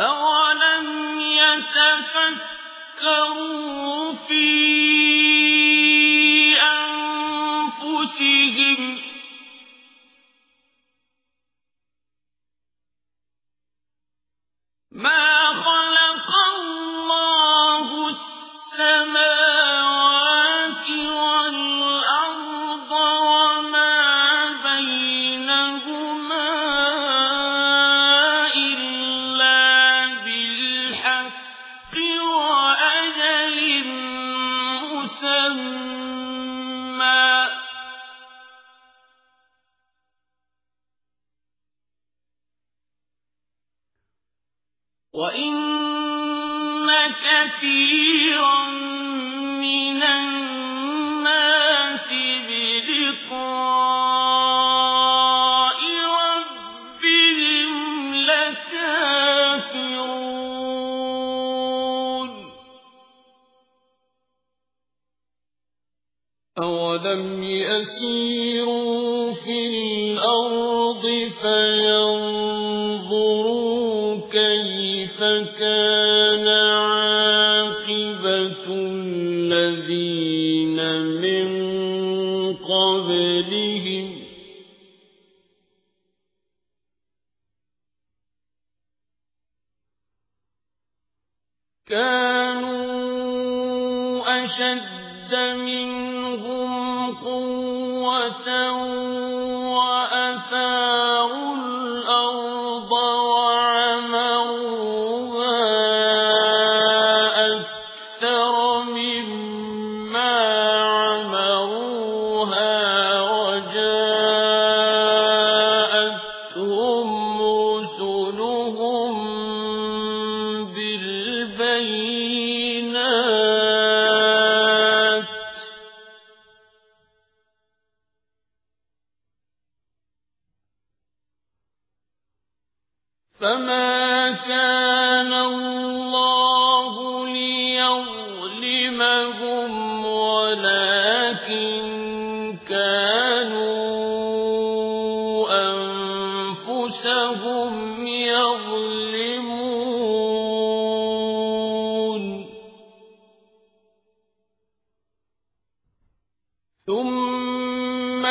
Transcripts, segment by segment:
أولم يتفكروا في وإن كثيرا من الناس بلقاء ربهم لكافرون أولم يسيروا في الأرض فينظروا كيف كان عاقبة الذين من قبلهم كانوا أشد منهم قوة وأثاروا رسلهم بالبينات. فما كان الله ليظلمهم ولكن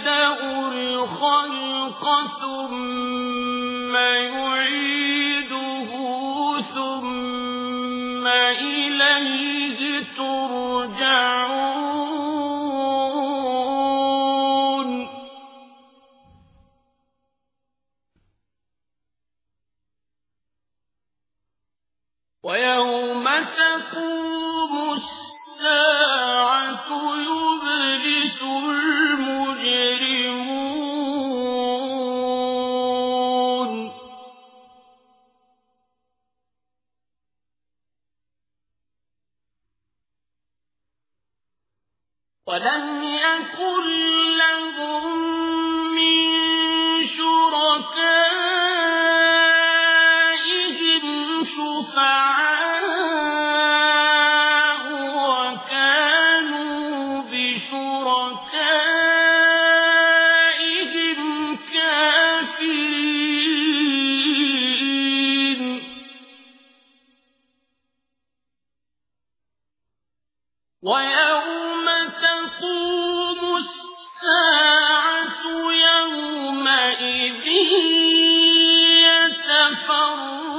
يبدأ الخلق ثم يعيده ثم إليه ترجعون. ويوم تقوم الساعة ولم يكن لهم من شركائهم شفعاء وكانوا بشركائهم كافرين. ويأتي يومئذ يتفرقون